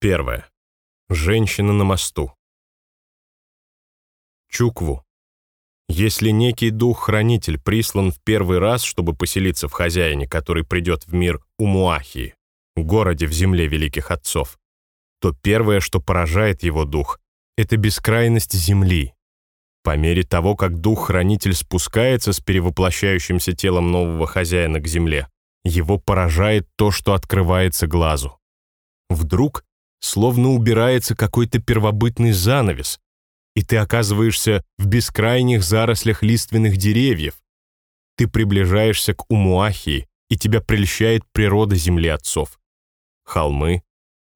Первое. Женщина на мосту. Чукву. Если некий дух-хранитель прислан в первый раз, чтобы поселиться в хозяине, который придет в мир Умуахии, городе в земле великих отцов, то первое, что поражает его дух, это бескрайность земли. По мере того, как дух-хранитель спускается с перевоплощающимся телом нового хозяина к земле, его поражает то, что открывается глазу. Вдруг словно убирается какой-то первобытный занавес, и ты оказываешься в бескрайних зарослях лиственных деревьев. Ты приближаешься к Умуахии, и тебя прельщает природа земли отцов. Холмы,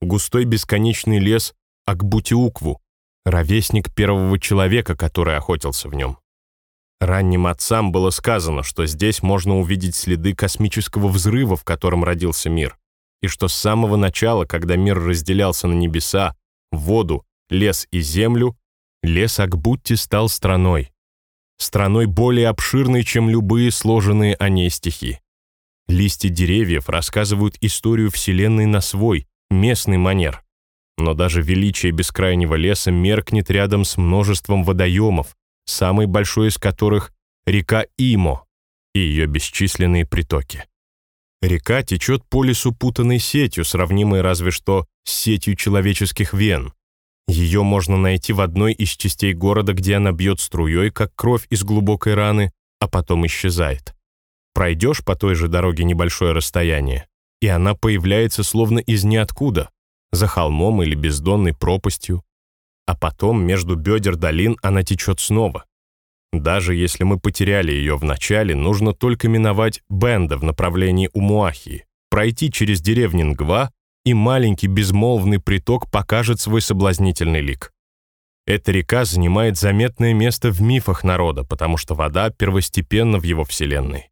густой бесконечный лес Акбутиукву, ровесник первого человека, который охотился в нем. Ранним отцам было сказано, что здесь можно увидеть следы космического взрыва, в котором родился мир и что с самого начала, когда мир разделялся на небеса, воду, лес и землю, лес Акбутти стал страной. Страной более обширной, чем любые сложенные о ней стихи. Листья деревьев рассказывают историю Вселенной на свой, местный манер. Но даже величие бескрайнего леса меркнет рядом с множеством водоемов, самый большой из которых — река Имо и ее бесчисленные притоки. Река течет по лесу путанной сетью, сравнимой разве что с сетью человеческих вен. Ее можно найти в одной из частей города, где она бьет струей, как кровь из глубокой раны, а потом исчезает. Пройдешь по той же дороге небольшое расстояние, и она появляется словно из ниоткуда, за холмом или бездонной пропастью, а потом между бедер долин она течет снова. Даже если мы потеряли ее в начале, нужно только миновать Бенда в направлении Умуахии, пройти через деревни Нгва, и маленький безмолвный приток покажет свой соблазнительный лик. Эта река занимает заметное место в мифах народа, потому что вода первостепенна в его вселенной.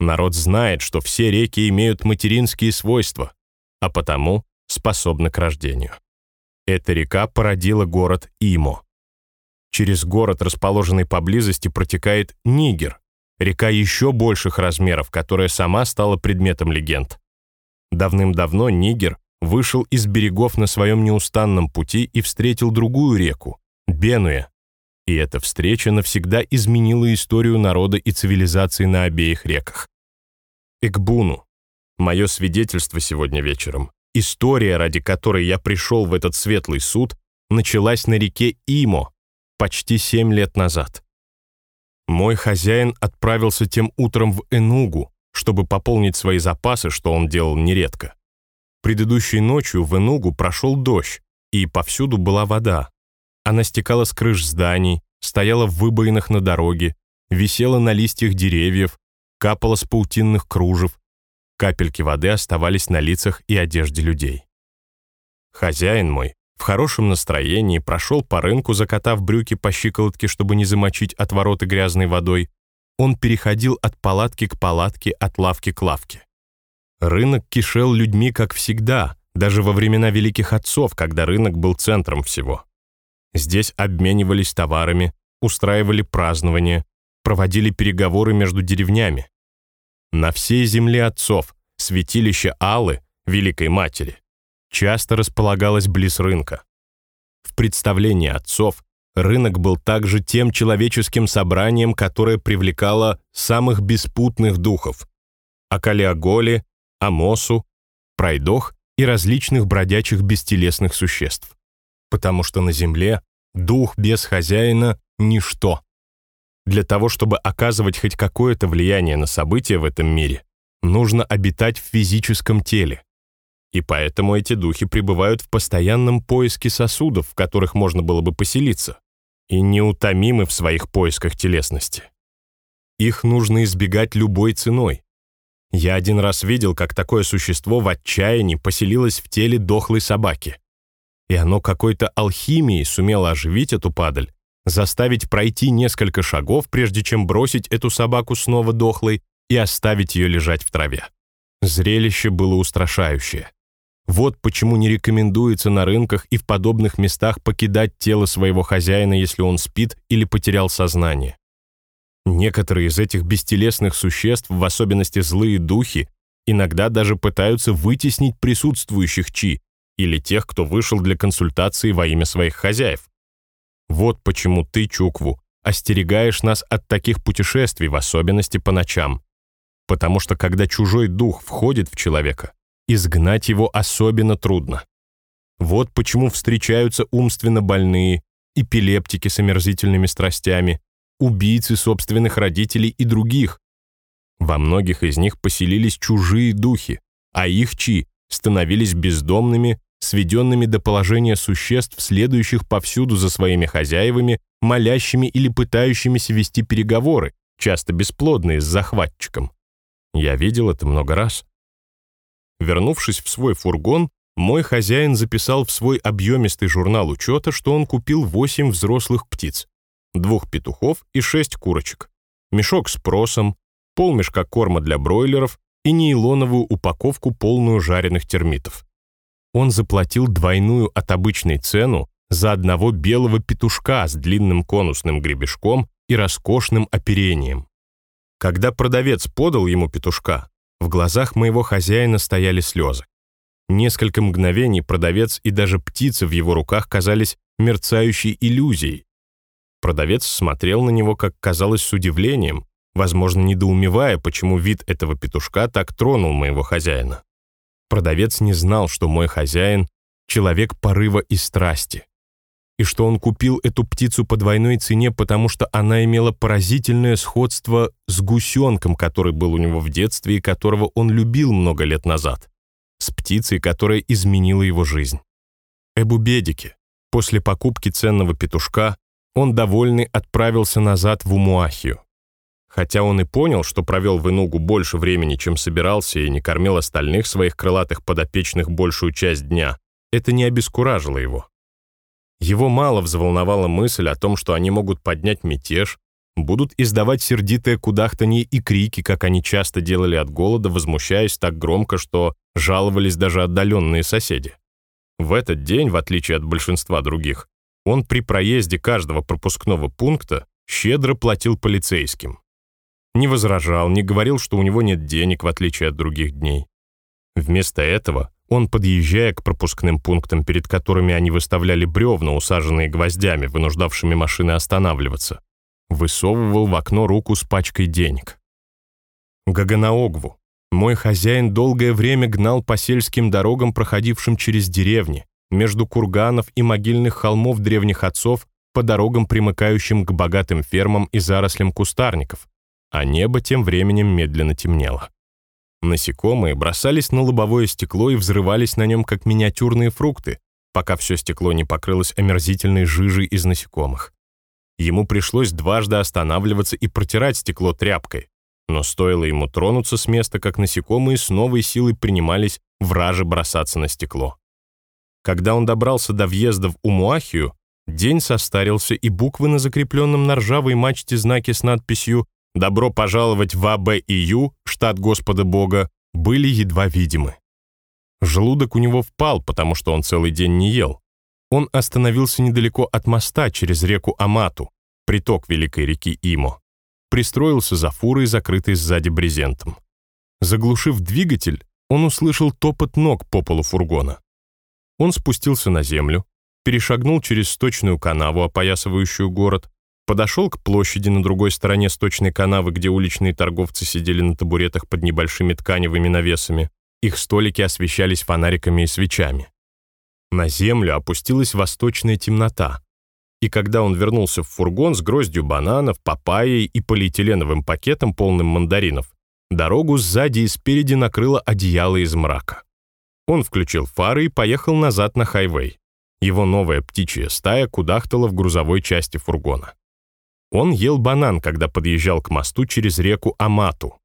Народ знает, что все реки имеют материнские свойства, а потому способны к рождению. Эта река породила город Имо. Через город, расположенный поблизости, протекает Нигер, река еще больших размеров, которая сама стала предметом легенд. Давным-давно Нигер вышел из берегов на своем неустанном пути и встретил другую реку — Бенуя. И эта встреча навсегда изменила историю народа и цивилизации на обеих реках. Экбуну. Мое свидетельство сегодня вечером. История, ради которой я пришел в этот светлый суд, началась на реке Имо, почти семь лет назад. Мой хозяин отправился тем утром в Энугу, чтобы пополнить свои запасы, что он делал нередко. Предыдущей ночью в Энугу прошел дождь, и повсюду была вода. Она стекала с крыш зданий, стояла в выбоинах на дороге, висела на листьях деревьев, капала с паутинных кружев. Капельки воды оставались на лицах и одежде людей. Хозяин мой в хорошем настроении прошел по рынку, закатав брюки по щиколотке, чтобы не замочить отвороты грязной водой. Он переходил от палатки к палатке, от лавки к лавке. Рынок кишел людьми, как всегда, даже во времена великих отцов, когда рынок был центром всего. Здесь обменивались товарами, устраивали празднования, проводили переговоры между деревнями. На всей земле отцов, святилище Аллы, Великой Матери, часто располагалась близ рынка. В представлении отцов рынок был также тем человеческим собранием, которое привлекало самых беспутных духов – Акалиоголи, Амосу, Пройдох и различных бродячих бестелесных существ. Потому что на земле дух без хозяина – ничто. Для того, чтобы оказывать хоть какое-то влияние на события в этом мире, нужно обитать в физическом теле. И поэтому эти духи пребывают в постоянном поиске сосудов, в которых можно было бы поселиться, и неутомимы в своих поисках телесности. Их нужно избегать любой ценой. Я один раз видел, как такое существо в отчаянии поселилось в теле дохлой собаки. И оно какой-то алхимией сумело оживить эту падаль, заставить пройти несколько шагов, прежде чем бросить эту собаку снова дохлой и оставить ее лежать в траве. Зрелище было устрашающее. Вот почему не рекомендуется на рынках и в подобных местах покидать тело своего хозяина, если он спит или потерял сознание. Некоторые из этих бестелесных существ, в особенности злые духи, иногда даже пытаются вытеснить присутствующих чи или тех, кто вышел для консультации во имя своих хозяев. Вот почему ты, Чукву, остерегаешь нас от таких путешествий, в особенности по ночам. Потому что когда чужой дух входит в человека, изгнать его особенно трудно. Вот почему встречаются умственно больные, эпилептики с омерзительными страстями, убийцы собственных родителей и других. Во многих из них поселились чужие духи, а их чи становились бездомными, сведенными до положения существ, следующих повсюду за своими хозяевами, молящими или пытающимися вести переговоры, часто бесплодные с захватчиком. Я видел это много раз. Вернувшись в свой фургон, мой хозяин записал в свой объемистый журнал учета, что он купил восемь взрослых птиц, двух петухов и шесть курочек, мешок с просом, полмешка корма для бройлеров и нейлоновую упаковку, полную жареных термитов. Он заплатил двойную от обычной цену за одного белого петушка с длинным конусным гребешком и роскошным оперением. Когда продавец подал ему петушка, в глазах моего хозяина стояли слезы. Несколько мгновений продавец и даже птица в его руках казались мерцающей иллюзией. Продавец смотрел на него, как казалось, с удивлением, возможно, недоумевая, почему вид этого петушка так тронул моего хозяина. Продавец не знал, что мой хозяин — человек порыва и страсти, и что он купил эту птицу по двойной цене, потому что она имела поразительное сходство с гусенком, который был у него в детстве и которого он любил много лет назад с птицей, которая изменила его жизнь. Эбубедике, после покупки ценного петушка, он довольный отправился назад в Умуахию. Хотя он и понял, что провел в Инугу больше времени, чем собирался, и не кормил остальных своих крылатых подопечных большую часть дня, это не обескуражило его. Его мало взволновала мысль о том, что они могут поднять мятеж, будут издавать сердитое кудахтанье и крики, как они часто делали от голода, возмущаясь так громко, что жаловались даже отдаленные соседи. В этот день, в отличие от большинства других, он при проезде каждого пропускного пункта щедро платил полицейским. Не возражал, не говорил, что у него нет денег, в отличие от других дней. Вместо этого он, подъезжая к пропускным пунктам, перед которыми они выставляли бревна, усаженные гвоздями, вынуждавшими машины останавливаться, высовывал в окно руку с пачкой денег. Гаганаогву. Мой хозяин долгое время гнал по сельским дорогам, проходившим через деревни, между курганов и могильных холмов древних отцов, по дорогам, примыкающим к богатым фермам и зарослям кустарников, а небо тем временем медленно темнело. Насекомые бросались на лобовое стекло и взрывались на нем, как миниатюрные фрукты, пока все стекло не покрылось омерзительной жижей из насекомых. Ему пришлось дважды останавливаться и протирать стекло тряпкой. Но стоило ему тронуться с места, как насекомые с новой силой принимались враже бросаться на стекло. Когда он добрался до въезда в Умуахию, день состарился, и буквы на закрепленном на ржавой мачте знаке с надписью «Добро пожаловать в АБИЮ, штат Господа Бога», были едва видимы. Желудок у него впал, потому что он целый день не ел он остановился недалеко от моста через реку Амату, приток великой реки Имо. Пристроился за фурой, закрытой сзади брезентом. Заглушив двигатель, он услышал топот ног по полу фургона. Он спустился на землю, перешагнул через сточную канаву, опоясывающую город, подошел к площади на другой стороне сточной канавы, где уличные торговцы сидели на табуретах под небольшими тканевыми навесами. Их столики освещались фонариками и свечами. На землю опустилась восточная темнота. И когда он вернулся в фургон с гроздью бананов, папайей и полиэтиленовым пакетом, полным мандаринов, дорогу сзади и спереди накрыло одеяло из мрака. Он включил фары и поехал назад на хайвей. Его новая птичья стая кудахтала в грузовой части фургона. Он ел банан, когда подъезжал к мосту через реку Амату.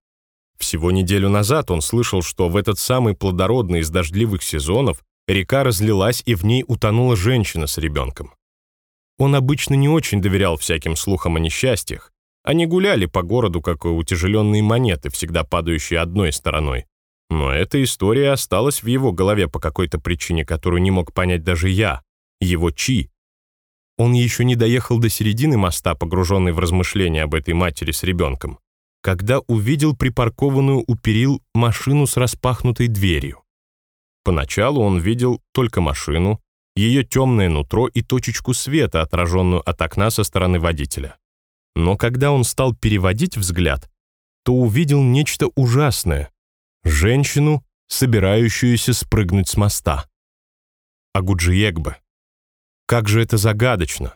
Всего неделю назад он слышал, что в этот самый плодородный из дождливых сезонов Река разлилась, и в ней утонула женщина с ребенком. Он обычно не очень доверял всяким слухам о несчастьях. Они гуляли по городу, как утяжеленные монеты, всегда падающие одной стороной. Но эта история осталась в его голове по какой-то причине, которую не мог понять даже я, его Чи. Он еще не доехал до середины моста, погруженный в размышления об этой матери с ребенком, когда увидел припаркованную у перил машину с распахнутой дверью. Поначалу он видел только машину, ее темное нутро и точечку света, отраженную от окна со стороны водителя. Но когда он стал переводить взгляд, то увидел нечто ужасное — женщину, собирающуюся спрыгнуть с моста. Агуджиегбе. Как же это загадочно!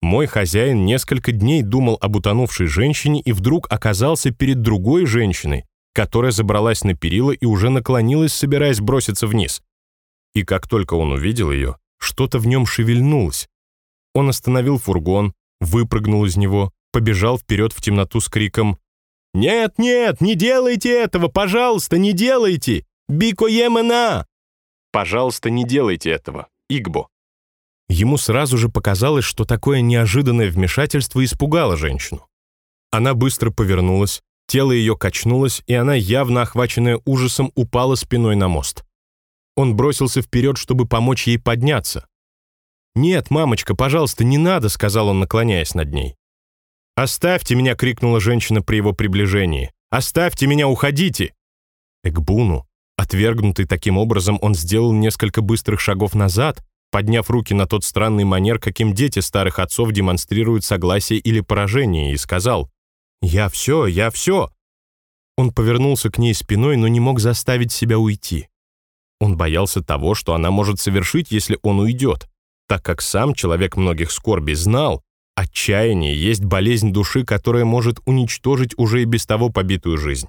Мой хозяин несколько дней думал об утонувшей женщине и вдруг оказался перед другой женщиной, которая забралась на перила и уже наклонилась, собираясь броситься вниз. И как только он увидел ее, что-то в нем шевельнулось. Он остановил фургон, выпрыгнул из него, побежал вперед в темноту с криком «Нет, нет, не делайте этого, пожалуйста, не делайте! Бико емена!» «Пожалуйста, не делайте этого, Игбо!» Ему сразу же показалось, что такое неожиданное вмешательство испугало женщину. Она быстро повернулась, тело ее качнулось, и она, явно охваченная ужасом, упала спиной на мост. Он бросился вперед, чтобы помочь ей подняться. «Нет, мамочка, пожалуйста, не надо», — сказал он, наклоняясь над ней. «Оставьте меня!» — крикнула женщина при его приближении. «Оставьте меня, уходите!» Экбуну, отвергнутый таким образом, он сделал несколько быстрых шагов назад, подняв руки на тот странный манер, каким дети старых отцов демонстрируют согласие или поражение, и сказал «Я все, я все!» Он повернулся к ней спиной, но не мог заставить себя уйти. Он боялся того, что она может совершить, если он уйдет, так как сам человек многих скорбей знал, отчаяние есть болезнь души, которая может уничтожить уже и без того побитую жизнь.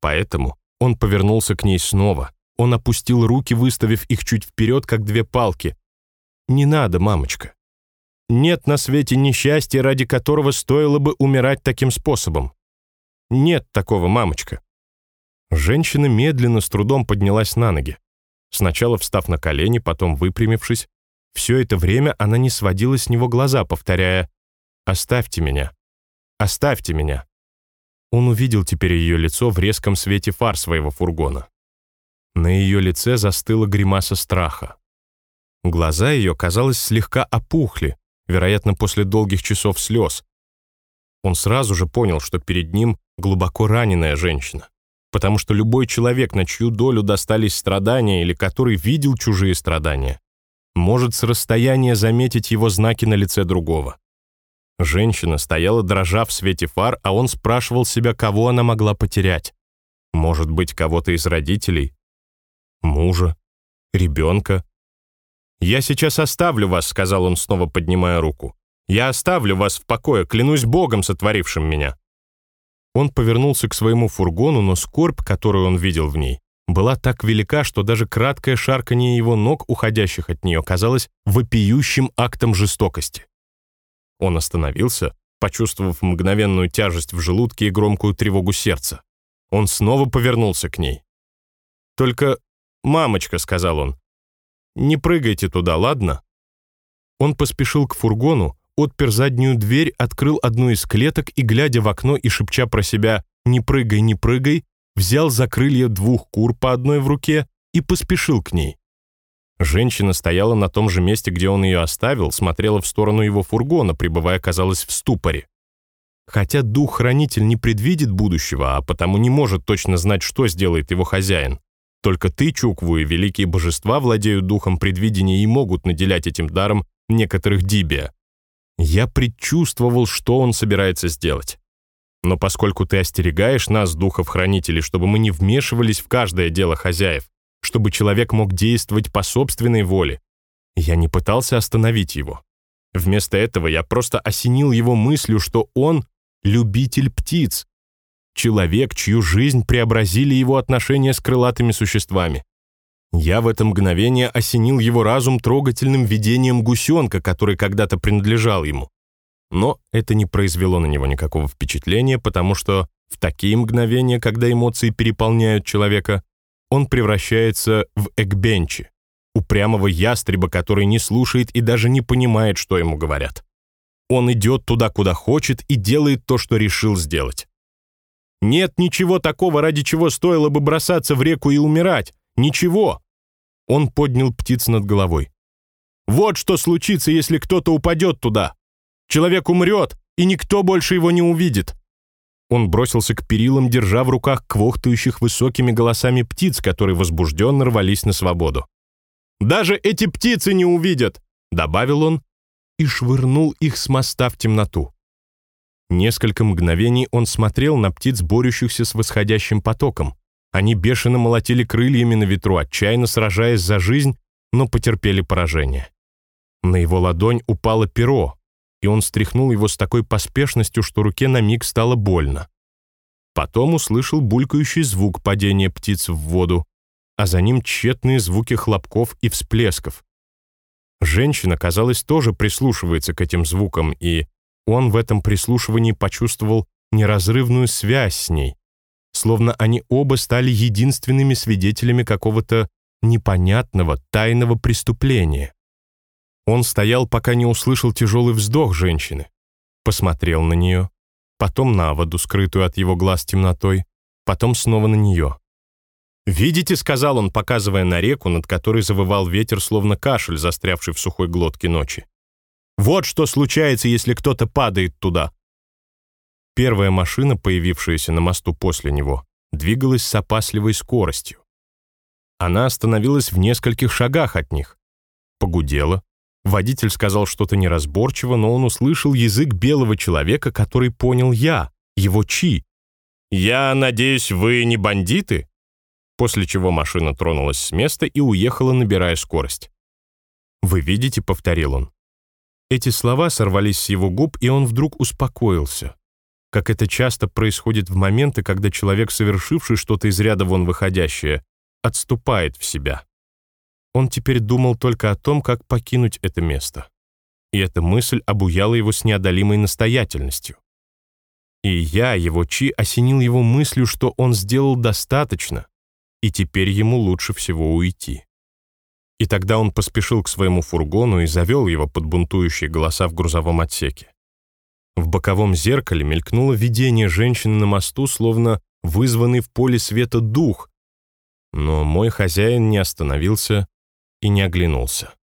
Поэтому он повернулся к ней снова. Он опустил руки, выставив их чуть вперед, как две палки. «Не надо, мамочка. Нет на свете несчастья, ради которого стоило бы умирать таким способом. Нет такого, мамочка. Женщина медленно, с трудом поднялась на ноги. Сначала встав на колени, потом выпрямившись. Все это время она не сводила с него глаза, повторяя «Оставьте меня! Оставьте меня!» Он увидел теперь ее лицо в резком свете фар своего фургона. На ее лице застыла гримаса страха. Глаза ее, казалось, слегка опухли, вероятно, после долгих часов слез. Он сразу же понял, что перед ним глубоко раненая женщина потому что любой человек, на чью долю достались страдания или который видел чужие страдания, может с расстояния заметить его знаки на лице другого. Женщина стояла дрожа в свете фар, а он спрашивал себя, кого она могла потерять. Может быть, кого-то из родителей? Мужа? Ребенка? «Я сейчас оставлю вас», — сказал он, снова поднимая руку. «Я оставлю вас в покое, клянусь Богом, сотворившим меня». Он повернулся к своему фургону, но скорбь, которую он видел в ней, была так велика, что даже краткое шарканье его ног, уходящих от нее, казалось вопиющим актом жестокости. Он остановился, почувствовав мгновенную тяжесть в желудке и громкую тревогу сердца. Он снова повернулся к ней. «Только, мамочка», — сказал он, — «не прыгайте туда, ладно?» Он поспешил к фургону, отпер заднюю дверь, открыл одну из клеток и, глядя в окно и шепча про себя «не прыгай, не прыгай», взял за крылья двух кур по одной в руке и поспешил к ней. Женщина стояла на том же месте, где он ее оставил, смотрела в сторону его фургона, пребывая, казалось, в ступоре. Хотя дух-хранитель не предвидит будущего, а потому не может точно знать, что сделает его хозяин. Только ты, Чукву, и великие божества владеют духом предвидения и могут наделять этим даром некоторых дибия. Я предчувствовал, что он собирается сделать. Но поскольку ты остерегаешь нас, духов-хранителей, чтобы мы не вмешивались в каждое дело хозяев, чтобы человек мог действовать по собственной воле, я не пытался остановить его. Вместо этого я просто осенил его мыслью, что он — любитель птиц, человек, чью жизнь преобразили его отношения с крылатыми существами. Я в это мгновение осенил его разум трогательным видением гусенка, который когда-то принадлежал ему. Но это не произвело на него никакого впечатления, потому что в такие мгновения, когда эмоции переполняют человека, он превращается в экбенчи, упрямого ястреба, который не слушает и даже не понимает, что ему говорят. Он идет туда, куда хочет, и делает то, что решил сделать. Нет ничего такого, ради чего стоило бы бросаться в реку и умирать. Ничего. Он поднял птиц над головой. Вот что случится, если кто-то упадет туда. Человек умрет, и никто больше его не увидит. Он бросился к перилам, держа в руках квохтающих высокими голосами птиц, которые возбужденно рвались на свободу. «Даже эти птицы не увидят!» — добавил он и швырнул их с моста в темноту. Несколько мгновений он смотрел на птиц, борющихся с восходящим потоком. Они бешено молотили крыльями на ветру, отчаянно сражаясь за жизнь, но потерпели поражение. На его ладонь упало перо, и он стряхнул его с такой поспешностью, что руке на миг стало больно. Потом услышал булькающий звук падения птиц в воду, а за ним тщетные звуки хлопков и всплесков. Женщина, казалось, тоже прислушивается к этим звукам, и он в этом прислушивании почувствовал неразрывную связь с ней, словно они оба стали единственными свидетелями какого-то непонятного, тайного преступления. Он стоял, пока не услышал тяжелый вздох женщины, посмотрел на нее, потом на воду, скрытую от его глаз темнотой, потом снова на нее. «Видите», — сказал он, показывая на реку, над которой завывал ветер, словно кашель, застрявший в сухой глотке ночи. «Вот что случается, если кто-то падает туда». Первая машина, появившаяся на мосту после него, двигалась с опасливой скоростью. Она остановилась в нескольких шагах от них. Погудела. Водитель сказал что-то неразборчиво, но он услышал язык белого человека, который понял я, его Чи. «Я надеюсь, вы не бандиты?» после чего машина тронулась с места и уехала, набирая скорость. «Вы видите?» — повторил он. Эти слова сорвались с его губ, и он вдруг успокоился. Как это часто происходит в моменты, когда человек, совершивший что-то из ряда вон выходящее, отступает в себя. Он теперь думал только о том, как покинуть это место. И эта мысль обуяла его с неодолимой настоятельностью. И я, его Чи, осенил его мыслью, что он сделал достаточно, и теперь ему лучше всего уйти. И тогда он поспешил к своему фургону и завел его под бунтующие голоса в грузовом отсеке. В боковом зеркале мелькнуло видение женщины на мосту, словно вызванный в поле света дух, но мой хозяин не остановился и не оглянулся.